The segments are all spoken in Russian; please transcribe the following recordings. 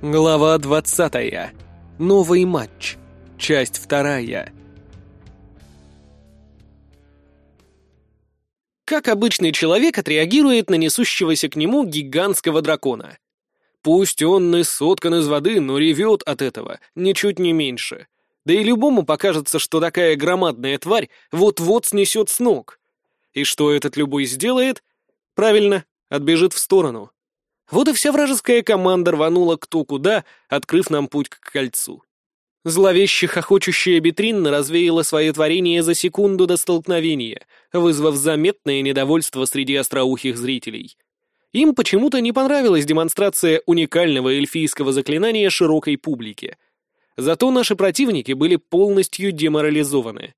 Глава 20. Новый матч. Часть вторая. Как обычный человек отреагирует на несущегося к нему гигантского дракона? Пусть он и соткан из воды, но ревет от этого, ничуть не меньше. Да и любому покажется, что такая громадная тварь вот-вот снесет с ног. И что этот любой сделает? Правильно, отбежит в сторону. Вот и вся вражеская команда рванула кто куда, открыв нам путь к кольцу. Зловеще хохочущая Бетринна развеяла свое творение за секунду до столкновения, вызвав заметное недовольство среди остроухих зрителей. Им почему-то не понравилась демонстрация уникального эльфийского заклинания широкой публике. Зато наши противники были полностью деморализованы.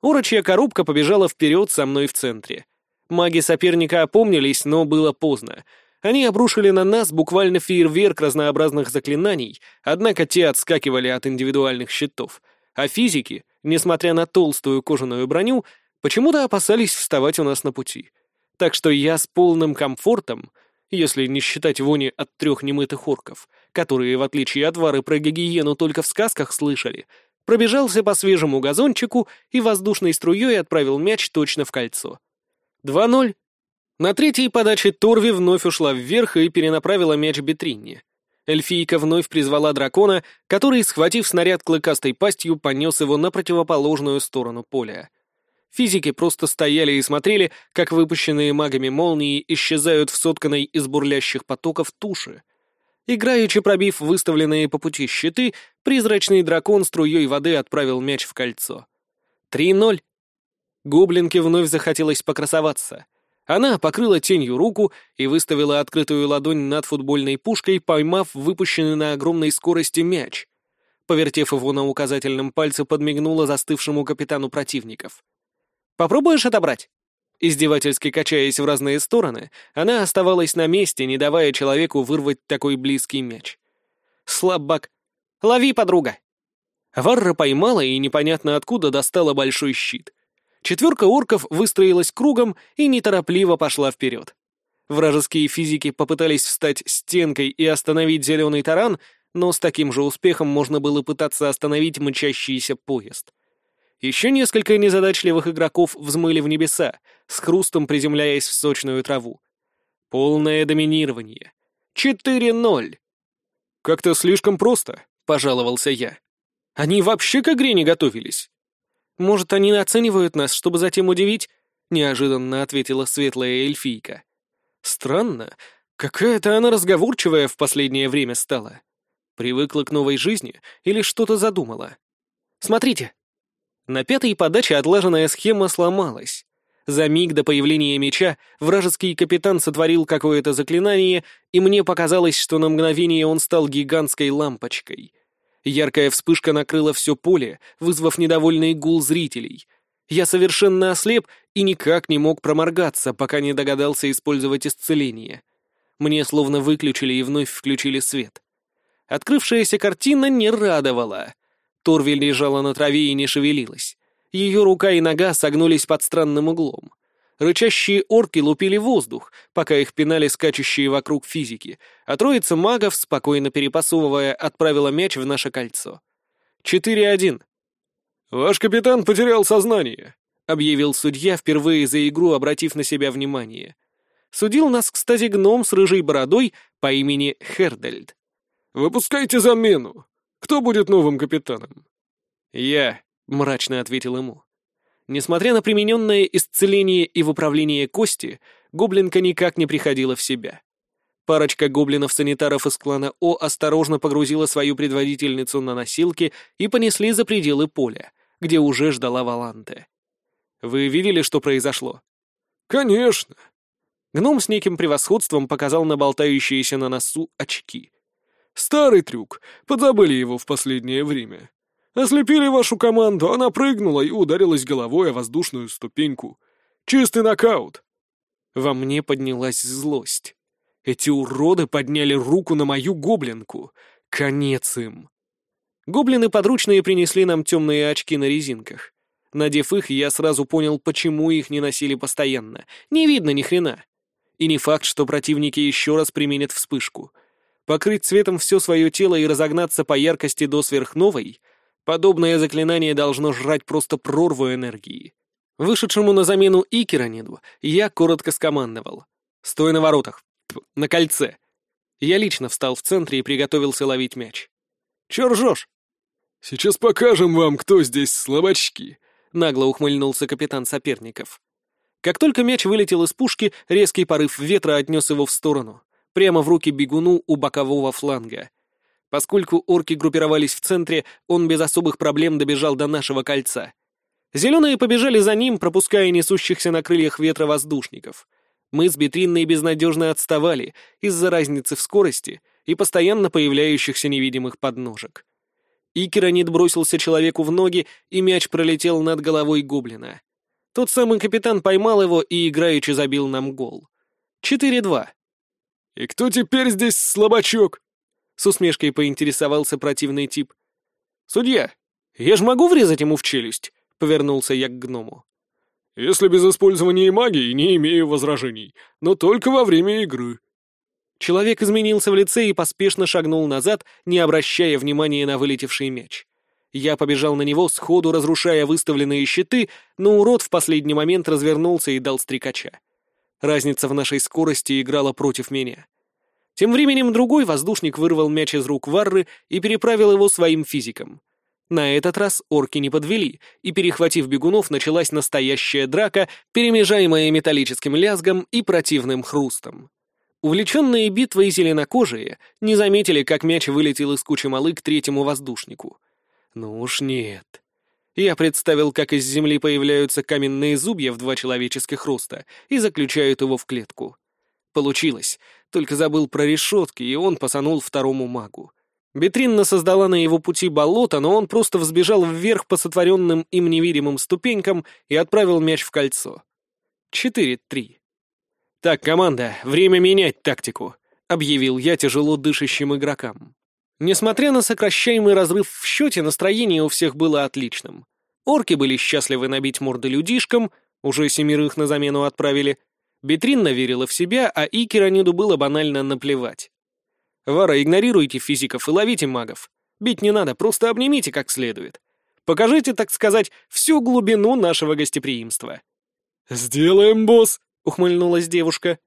Урочья коробка побежала вперед со мной в центре. Маги соперника опомнились, но было поздно — они обрушили на нас буквально фейерверк разнообразных заклинаний, однако те отскакивали от индивидуальных щитов, а физики, несмотря на толстую кожаную броню, почему-то опасались вставать у нас на пути. Так что я с полным комфортом, если не считать вони от трех немытых орков, которые, в отличие от Вары про гигиену, только в сказках слышали, пробежался по свежему газончику и воздушной струей отправил мяч точно в кольцо. 2-0 на третьей подаче Торви вновь ушла вверх и перенаправила мяч Бетринне. Эльфийка вновь призвала дракона, который, схватив снаряд клыкастой пастью, понес его на противоположную сторону поля. Физики просто стояли и смотрели, как выпущенные магами молнии исчезают в сотканной из бурлящих потоков туши. Играючи пробив выставленные по пути щиты, призрачный дракон струей воды отправил мяч в кольцо. Три ноль. Гоблинке вновь захотелось покрасоваться. Она покрыла тенью руку и выставила открытую ладонь над футбольной пушкой, поймав выпущенный на огромной скорости мяч. Повертев его на указательном пальце, подмигнула застывшему капитану противников. «Попробуешь отобрать?» Издевательски качаясь в разные стороны, она оставалась на месте, не давая человеку вырвать такой близкий мяч. «Слабак! Лови, подруга!» Варра поймала и непонятно откуда достала большой щит — Четверка орков выстроилась кругом и неторопливо пошла вперед. Вражеские физики попытались встать стенкой и остановить зеленый таран, но с таким же успехом можно было пытаться остановить мчащийся поезд. Еще несколько незадачливых игроков взмыли в небеса, с хрустом приземляясь в сочную траву. Полное доминирование. 4-0. «Как-то слишком просто», — пожаловался я. «Они вообще к игре не готовились». Может, они оценивают нас, чтобы затем удивить?» — неожиданно ответила светлая эльфийка. «Странно. Какая-то она разговорчивая в последнее время стала. Привыкла к новой жизни или что-то задумала? Смотрите!» На пятой подаче отлаженная схема сломалась. За миг до появления меча вражеский капитан сотворил какое-то заклинание, и мне показалось, что на мгновение он стал гигантской лампочкой — Яркая вспышка накрыла все поле, вызвав недовольный гул зрителей. Я совершенно ослеп и никак не мог проморгаться, пока не догадался использовать исцеление. Мне словно выключили и вновь включили свет. Открывшаяся картина не радовала. Торвель лежала на траве и не шевелилась. Ее рука и нога согнулись под странным углом. Рычащие орки лупили воздух, пока их пинали скачущие вокруг физики, а троица магов, спокойно перепасовывая, отправила мяч в наше кольцо. Четыре один. «Ваш капитан потерял сознание», — объявил судья, впервые за игру обратив на себя внимание. Судил нас, кстати, гном с рыжей бородой по имени Хердельд. «Выпускайте замену. Кто будет новым капитаном?» «Я», — мрачно ответил ему. Несмотря на примененное исцеление и в управление кости, гоблинка никак не приходила в себя. Парочка гоблинов-санитаров из клана О осторожно погрузила свою предводительницу на носилки и понесли за пределы поля, где уже ждала Валанте. «Вы видели, что произошло?» «Конечно!» Гном с неким превосходством показал на болтающиеся на носу очки. «Старый трюк. Подзабыли его в последнее время. Ослепили вашу команду, она прыгнула и ударилась головой о воздушную ступеньку. Чистый нокаут. Во мне поднялась злость. Эти уроды подняли руку на мою гоблинку. Конец им. Гоблины подручные принесли нам темные очки на резинках. Надев их, я сразу понял, почему их не носили постоянно. Не видно ни хрена. И не факт, что противники еще раз применят вспышку. Покрыть цветом все свое тело и разогнаться по яркости до сверхновой — подобное заклинание должно жрать просто прорву энергии. Вышедшему на замену Икераниду я коротко скомандовал. «Стой на воротах! На кольце!» Я лично встал в центре и приготовился ловить мяч. «Чё ржёшь?» «Сейчас покажем вам, кто здесь слабачки», — нагло ухмыльнулся капитан соперников. Как только мяч вылетел из пушки, резкий порыв ветра отнес его в сторону, прямо в руки бегуну у бокового фланга. Поскольку орки группировались в центре, он без особых проблем добежал до нашего кольца. Зеленые побежали за ним, пропуская несущихся на крыльях ветра воздушников. Мы с Бетринной безнадежно отставали из-за разницы в скорости и постоянно появляющихся невидимых подножек. Икеранит бросился человеку в ноги, и мяч пролетел над головой гоблина. Тот самый капитан поймал его и играючи забил нам гол. 4-2. «И кто теперь здесь слабачок?» С усмешкой поинтересовался противный тип. «Судья, я же могу врезать ему в челюсть?» — повернулся я к гному. «Если без использования магии, не имею возражений, но только во время игры». Человек изменился в лице и поспешно шагнул назад, не обращая внимания на вылетевший мяч. Я побежал на него, сходу разрушая выставленные щиты, но урод в последний момент развернулся и дал стрекача. Разница в нашей скорости играла против меня. Тем временем другой воздушник вырвал мяч из рук Варры и переправил его своим физикам. На этот раз орки не подвели, и, перехватив бегунов, началась настоящая драка, перемежаемая металлическим лязгом и противным хрустом. Увлеченные битвой зеленокожие не заметили, как мяч вылетел из кучи малы к третьему воздушнику — ну уж нет. Я представил, как из земли появляются каменные зубья в два человеческих роста и заключают его в клетку. Получилось, только забыл про решетки, и он посанул второму магу. Бетринна создала на его пути болото, но он просто взбежал вверх по сотворенным им невидимым ступенькам и отправил мяч в кольцо. Четыре-три. «Так, команда, время менять тактику», — объявил я тяжело дышащим игрокам. Несмотря на сокращаемый разрыв в счете, настроение у всех было отличным. Орки были счастливы набить морды людишкам, уже семерых на замену отправили. Бетринна верила в себя, а Икераниду было банально наплевать. «Вара, игнорируйте физиков и ловите магов. Бить не надо, просто обнимите как следует. Покажите, так сказать, всю глубину нашего гостеприимства». «Сделаем, босс!» — ухмыльнулась девушка.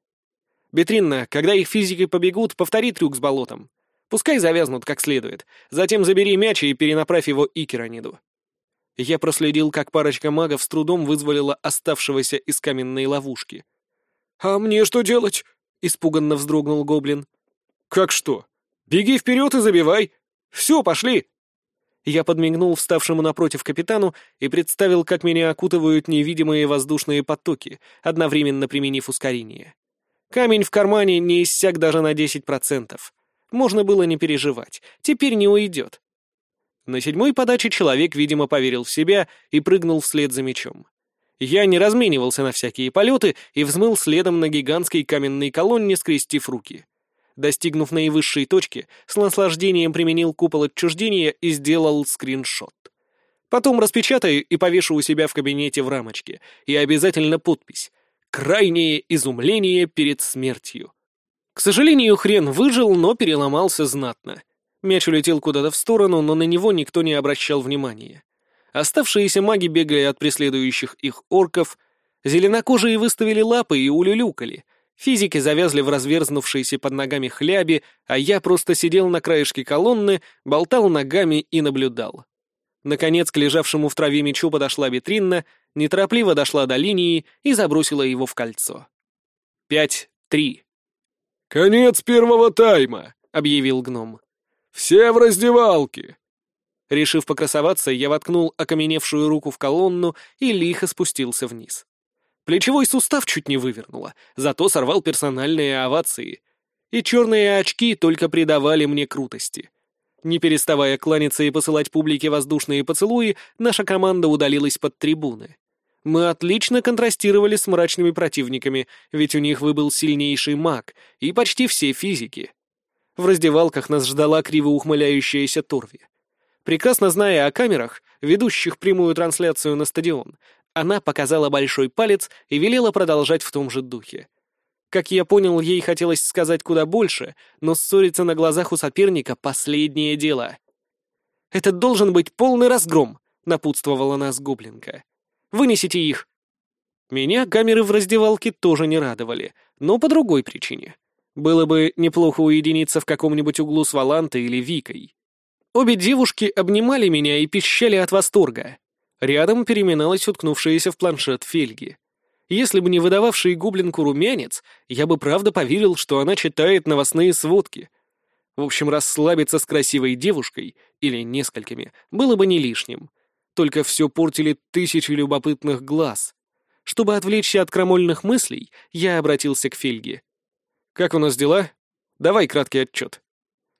«Бетринна, когда их физики побегут, повтори трюк с болотом. Пускай завязнут как следует. Затем забери мяч и перенаправь его Икераниду. Я проследил, как парочка магов с трудом вызволила оставшегося из каменной ловушки. «А мне что делать?» — испуганно вздрогнул гоблин. «Как что? Беги вперед и забивай! Все, пошли!» Я подмигнул вставшему напротив капитану и представил, как меня окутывают невидимые воздушные потоки, одновременно применив ускорение. Камень в кармане не иссяк даже на десять процентов. Можно было не переживать, теперь не уйдет. На седьмой подаче человек, видимо, поверил в себя и прыгнул вслед за мечом. Я не разменивался на всякие полеты и взмыл следом на гигантской каменной колонне, скрестив руки. Достигнув наивысшей точки, с наслаждением применил купол отчуждения и сделал скриншот. Потом распечатаю и повешу у себя в кабинете в рамочке, и обязательно подпись «Крайнее изумление перед смертью». К сожалению, хрен выжил, но переломался знатно. Мяч улетел куда-то в сторону, но на него никто не обращал внимания. Оставшиеся маги бегали от преследующих их орков, зеленокожие выставили лапы и улюлюкали. Физики завязли в разверзнувшейся под ногами хляби, а я просто сидел на краешке колонны, болтал ногами и наблюдал. Наконец к лежавшему в траве мечу подошла витринна, неторопливо дошла до линии и забросила его в кольцо. Пять-три. «Конец первого тайма», — объявил гном. «Все в раздевалке». Решив покрасоваться, я воткнул окаменевшую руку в колонну и лихо спустился вниз. Плечевой сустав чуть не вывернуло, зато сорвал персональные овации. И черные очки только придавали мне крутости. Не переставая кланяться и посылать публике воздушные поцелуи, наша команда удалилась под трибуны. Мы отлично контрастировали с мрачными противниками, ведь у них выбыл сильнейший маг и почти все физики. В раздевалках нас ждала криво ухмыляющаяся Торви. Прекрасно зная о камерах, ведущих прямую трансляцию на стадион, она показала большой палец и велела продолжать в том же духе. Как я понял, ей хотелось сказать куда больше, но ссориться на глазах у соперника — последнее дело. «Это должен быть полный разгром», — напутствовала нас гоблинка. «Вынесите их». Меня камеры в раздевалке тоже не радовали, но по другой причине. Было бы неплохо уединиться в каком-нибудь углу с Валантой или Викой. Обе девушки обнимали меня и пищали от восторга. Рядом переминалась уткнувшаяся в планшет Фельги. Если бы не выдававший гоблинку румянец, я бы правда поверил, что она читает новостные сводки. В общем, расслабиться с красивой девушкой, или несколькими, было бы не лишним. Только все портили тысячи любопытных глаз. Чтобы отвлечься от крамольных мыслей, я обратился к Фельге. «Как у нас дела? Давай краткий отчет».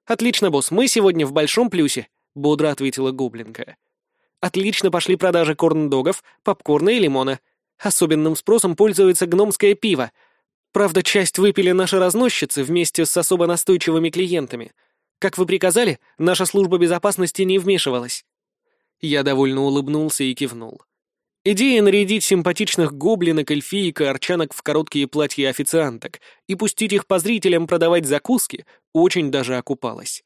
«Отлично, босс, мы сегодня в большом плюсе», — бодро ответила Гоблинка. «Отлично пошли продажи корн-догов, попкорна и лимона. Особенным спросом пользуется гномское пиво. Правда, часть выпили наши разносчицы вместе с особо настойчивыми клиентами. Как вы приказали, наша служба безопасности не вмешивалась». Я довольно улыбнулся и кивнул. Идея нарядить симпатичных гоблинок, эльфиек и арчанок в короткие платья официанток и пустить их по зрителям продавать закуски очень даже окупалась.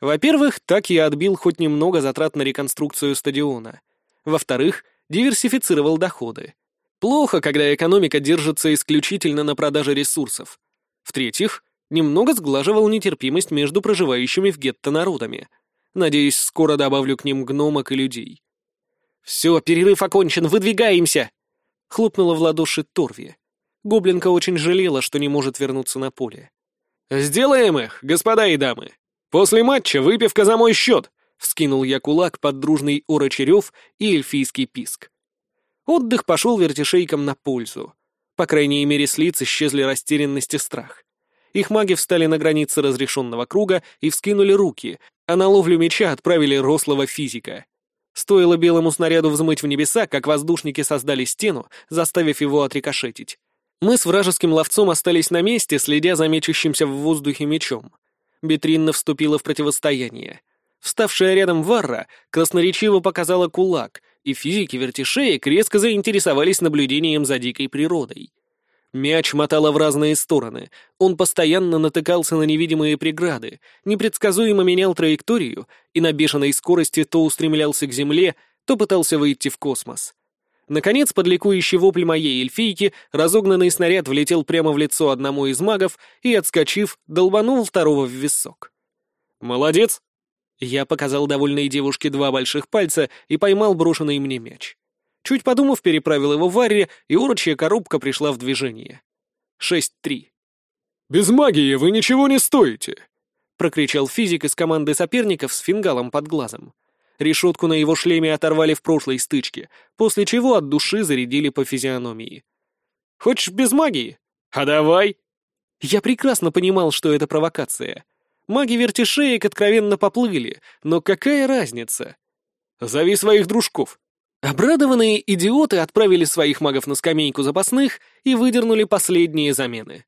Во-первых, так я отбил хоть немного затрат на реконструкцию стадиона. Во-вторых, диверсифицировал доходы. Плохо, когда экономика держится исключительно на продаже ресурсов. В-третьих, немного сглаживал нетерпимость между проживающими в гетто народами. Надеюсь, скоро добавлю к ним гномок и людей. «Все, перерыв окончен, выдвигаемся!» — хлопнула в ладоши Торви. Гоблинка очень жалела, что не может вернуться на поле. «Сделаем их, господа и дамы! После матча выпивка за мой счет!» — вскинул я кулак под дружный орочерев и эльфийский писк. Отдых пошел вертишейкам на пользу. По крайней мере, с лиц исчезли растерянность и страх. Их маги встали на границе разрешенного круга и вскинули руки, а на ловлю меча отправили рослого физика. Стоило белому снаряду взмыть в небеса, как воздушники создали стену, заставив его отрикошетить. Мы с вражеским ловцом остались на месте, следя за мечущимся в воздухе мечом. Бетринна вступила в противостояние. Вставшая рядом Варра красноречиво показала кулак, и физики вертишеек резко заинтересовались наблюдением за дикой природой. Мяч мотало в разные стороны. Он постоянно натыкался на невидимые преграды, непредсказуемо менял траекторию и на бешеной скорости то устремлялся к земле, то пытался выйти в космос. Наконец, под ликующий вопль моей эльфийки, разогнанный снаряд влетел прямо в лицо одному из магов и, отскочив, долбанул второго в висок. «Молодец!» Я показал довольной девушке два больших пальца и поймал брошенный мне мяч. Чуть подумав, переправил его в Варре, и урочья коробка пришла в движение. Шесть три. «Без магии вы ничего не стоите!» — прокричал физик из команды соперников с фингалом под глазом. Решетку на его шлеме оторвали в прошлой стычке, после чего от души зарядили по физиономии. «Хочешь без магии? А давай!» Я прекрасно понимал, что это провокация. Маги вертишеек откровенно поплыли, но какая разница? «Зови своих дружков», Обрадованные идиоты отправили своих магов на скамейку запасных и выдернули последние замены.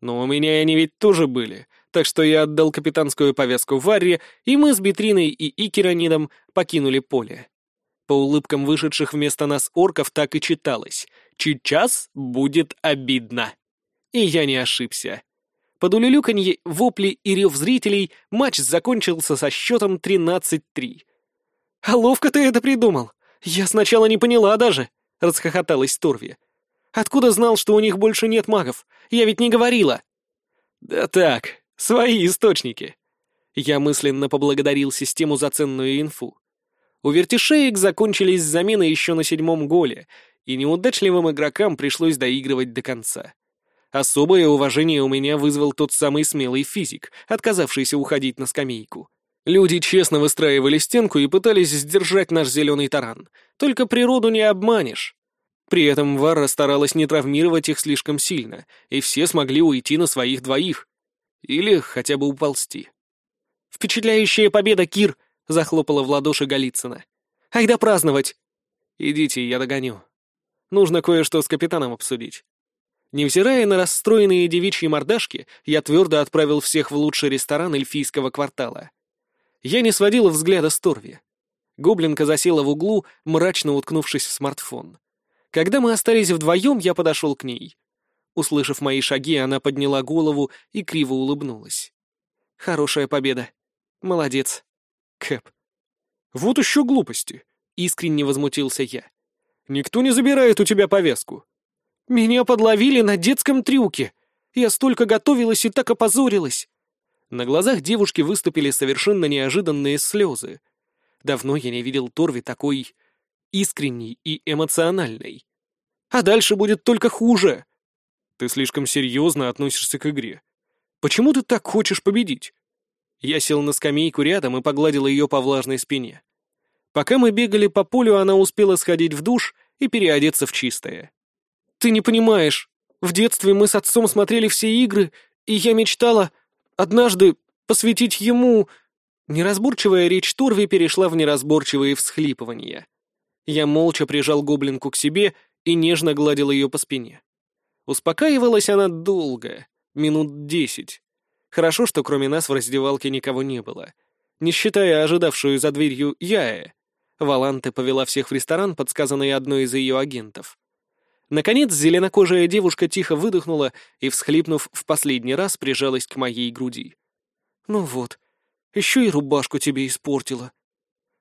Но у меня они ведь тоже были, так что я отдал капитанскую повязку Варре, и мы с Бетриной и Икеранидом покинули поле. По улыбкам вышедших вместо нас орков так и читалось «Сейчас будет обидно». И я не ошибся. Под улюлюканье, вопли и рев зрителей матч закончился со счетом 13-3. «А ловко ты это придумал!» «Я сначала не поняла даже», — расхохоталась Торви. «Откуда знал, что у них больше нет магов? Я ведь не говорила». «Да так, свои источники». Я мысленно поблагодарил систему за ценную инфу. У вертишеек закончились замены еще на седьмом голе, и неудачливым игрокам пришлось доигрывать до конца. Особое уважение у меня вызвал тот самый смелый физик, отказавшийся уходить на скамейку. Люди честно выстраивали стенку и пытались сдержать наш зеленый таран. Только природу не обманешь. При этом Варра старалась не травмировать их слишком сильно, и все смогли уйти на своих двоих. Или хотя бы уползти. «Впечатляющая победа, Кир!» — захлопала в ладоши Голицына. «Айда праздновать!» «Идите, я догоню. Нужно кое-что с капитаном обсудить». Невзирая на расстроенные девичьи мордашки, я твердо отправил всех в лучший ресторан эльфийского квартала. Я не сводила взгляда с Торви. Гоблинка засела в углу, мрачно уткнувшись в смартфон. Когда мы остались вдвоем, я подошел к ней. Услышав мои шаги, она подняла голову и криво улыбнулась. «Хорошая победа. Молодец. Кэп». «Вот еще глупости», — искренне возмутился я. «Никто не забирает у тебя повязку». «Меня подловили на детском трюке. Я столько готовилась и так опозорилась». На глазах девушки выступили совершенно неожиданные слезы. Давно я не видел Торви такой искренней и эмоциональной. А дальше будет только хуже. Ты слишком серьезно относишься к игре. Почему ты так хочешь победить? Я сел на скамейку рядом и погладил ее по влажной спине. Пока мы бегали по полю, она успела сходить в душ и переодеться в чистое. «Ты не понимаешь. В детстве мы с отцом смотрели все игры, и я мечтала однажды посвятить ему...» Неразборчивая речь Турви перешла в неразборчивые всхлипывания. Я молча прижал гоблинку к себе и нежно гладил ее по спине. Успокаивалась она долго, минут десять. Хорошо, что кроме нас в раздевалке никого не было. Не считая ожидавшую за дверью Яэ. Валанте повела всех в ресторан, подсказанный одной из ее агентов. Наконец, зеленокожая девушка тихо выдохнула и, всхлипнув в последний раз, прижалась к моей груди. «Ну вот, еще и рубашку тебе испортила».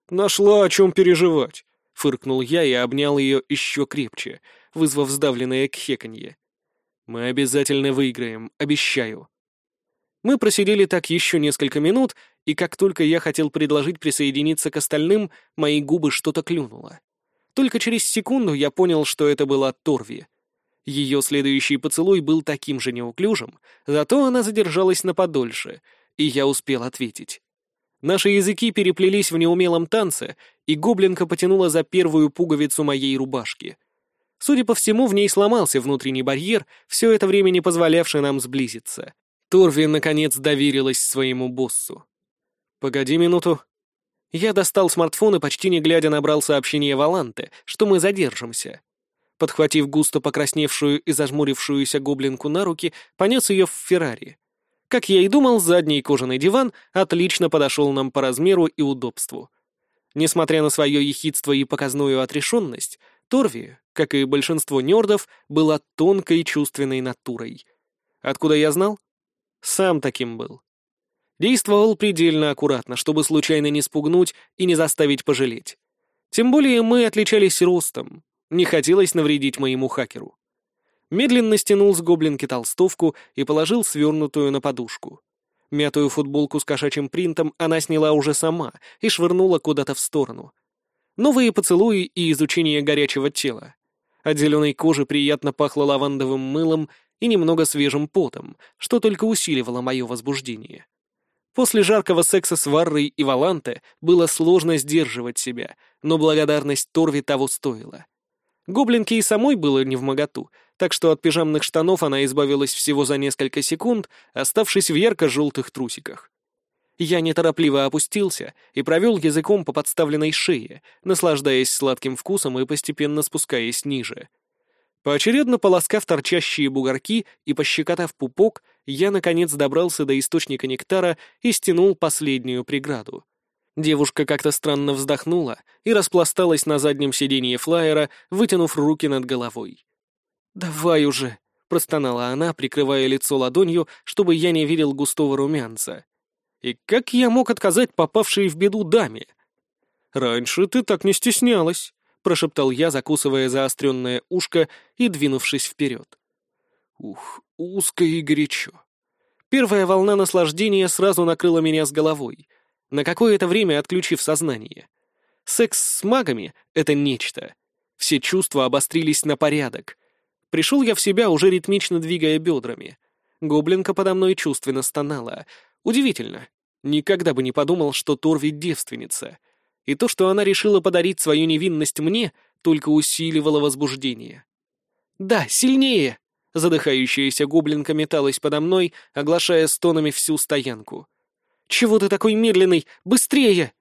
«Нашла о чем переживать», — фыркнул я и обнял ее еще крепче, вызвав сдавленное кхеканье. «Мы обязательно выиграем, обещаю». Мы просидели так еще несколько минут, и как только я хотел предложить присоединиться к остальным, мои губы что-то клюнуло. Только через секунду я понял, что это была Торви. Ее следующий поцелуй был таким же неуклюжим, зато она задержалась на подольше, и я успел ответить. Наши языки переплелись в неумелом танце, и гоблинка потянула за первую пуговицу моей рубашки. Судя по всему, в ней сломался внутренний барьер, все это время не позволявший нам сблизиться. Торви, наконец, доверилась своему боссу. «Погоди минуту». Я достал смартфон и, почти не глядя, набрал сообщение Валанте, что мы задержимся. Подхватив густо покрасневшую и зажмурившуюся гоблинку на руки, понес ее в Феррари. Как я и думал, задний кожаный диван отлично подошел нам по размеру и удобству. Несмотря на свое ехидство и показную отрешенность, Торви, как и большинство нердов, была тонкой чувственной натурой. Откуда я знал? Сам таким был. Действовал предельно аккуратно, чтобы случайно не спугнуть и не заставить пожалеть. Тем более мы отличались ростом. Не хотелось навредить моему хакеру. Медленно стянул с гоблинки толстовку и положил свернутую на подушку. Мятую футболку с кошачьим принтом она сняла уже сама и швырнула куда-то в сторону. Новые поцелуи и изучение горячего тела. От зеленой кожи приятно пахло лавандовым мылом и немного свежим потом, что только усиливало мое возбуждение. После жаркого секса с Варрой и Валанте было сложно сдерживать себя, но благодарность Торви того стоила. Гоблинке и самой было не в моготу, так что от пижамных штанов она избавилась всего за несколько секунд, оставшись в ярко-желтых трусиках. Я неторопливо опустился и провел языком по подставленной шее, наслаждаясь сладким вкусом и постепенно спускаясь ниже — Поочередно полоскав торчащие бугорки и пощекотав пупок, я, наконец, добрался до источника нектара и стянул последнюю преграду. Девушка как-то странно вздохнула и распласталась на заднем сиденье флайера, вытянув руки над головой. «Давай уже!» — простонала она, прикрывая лицо ладонью, чтобы я не видел густого румянца. «И как я мог отказать попавшей в беду даме?» «Раньше ты так не стеснялась», прошептал я, закусывая заостренное ушко и двинувшись вперед. Ух, узко и горячо. Первая волна наслаждения сразу накрыла меня с головой, на какое-то время отключив сознание. Секс с магами — это нечто. Все чувства обострились на порядок. Пришел я в себя, уже ритмично двигая бедрами. Гоблинка подо мной чувственно стонала. Удивительно. Никогда бы не подумал, что Торви девственница — и то, что она решила подарить свою невинность мне, только усиливало возбуждение. «Да, сильнее!» Задыхающаяся гоблинка металась подо мной, оглашая стонами всю стоянку. «Чего ты такой медленный? Быстрее!»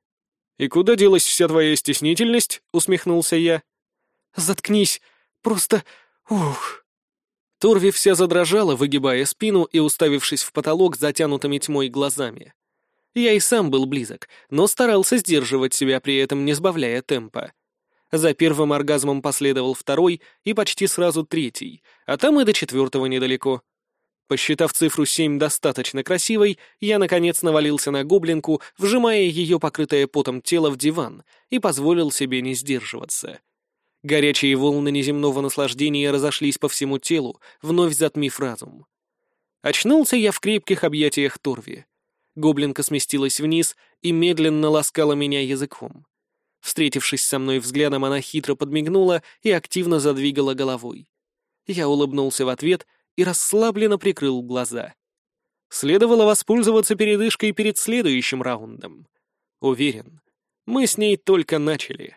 «И куда делась вся твоя стеснительность?» — усмехнулся я. «Заткнись! Просто... ух!» Торви вся задрожала, выгибая спину и уставившись в потолок затянутыми тьмой глазами. Я и сам был близок, но старался сдерживать себя при этом, не сбавляя темпа. За первым оргазмом последовал второй и почти сразу третий, а там и до четвертого недалеко. Посчитав цифру семь достаточно красивой, я, наконец, навалился на гоблинку, вжимая ее покрытое потом тело в диван, и позволил себе не сдерживаться. Горячие волны неземного наслаждения разошлись по всему телу, вновь затмив разум. Очнулся я в крепких объятиях Торви. Гоблинка сместилась вниз и медленно ласкала меня языком. Встретившись со мной взглядом, она хитро подмигнула и активно задвигала головой. Я улыбнулся в ответ и расслабленно прикрыл глаза. Следовало воспользоваться передышкой перед следующим раундом. Уверен, мы с ней только начали.